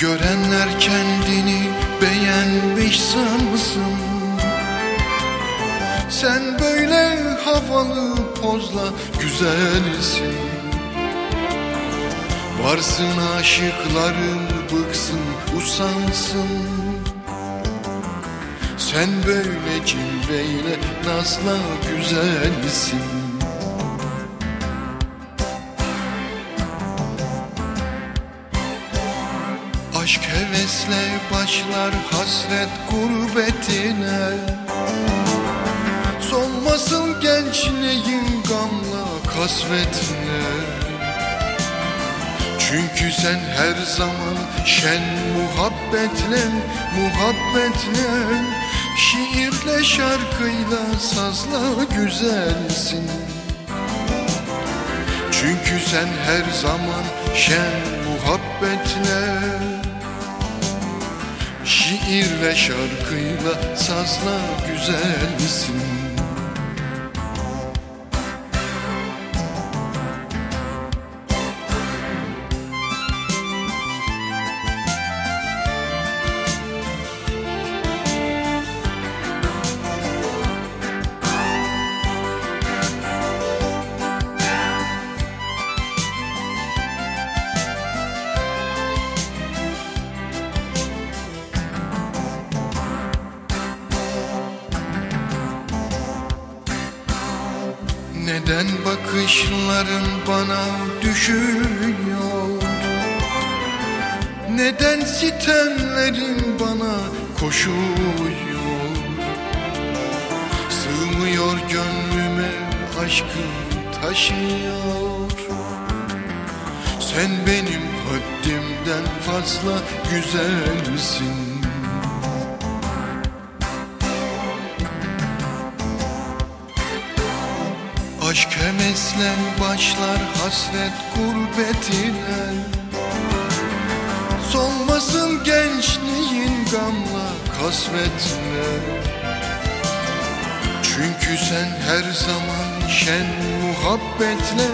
Sevenler kendini beğenmiş sanmışsın Sen böyle havalı pozla güzelsin. Varsın aşıkların bıksın usansın. Sen böyle cilveyle nazla güzelsin Aşk hevesle başlar hasret gurbetine. Solmasın gençliğin gamla kasvetine. Çünkü sen her zaman şen muhabbetle Muhabbetle. Şiirle şarkıyla sazla güzelsin. Çünkü sen her zaman şen muhabbetle Şiirle şarkıyla sazla güzelsin Neden bakışların bana düşüyor? Neden sitemlerin bana koşuyor? Sığmıyor gönlüme aşkın taşıyor. Sen benim haddimden fazla güzelsin Aşk hevesle başlar hasret gurbetine. Solmasın gençliğin gamla kasvetine. Çünkü sen her zaman şen muhabbetle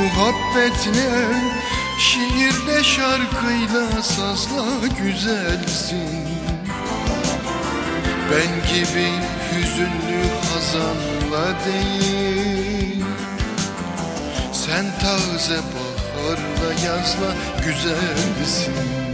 Muhabbetle Şiirle şarkıyla sazla güzelsin. Ben gibi hüzünlü hazanla değil. Sen taze baharla yazla güzelsin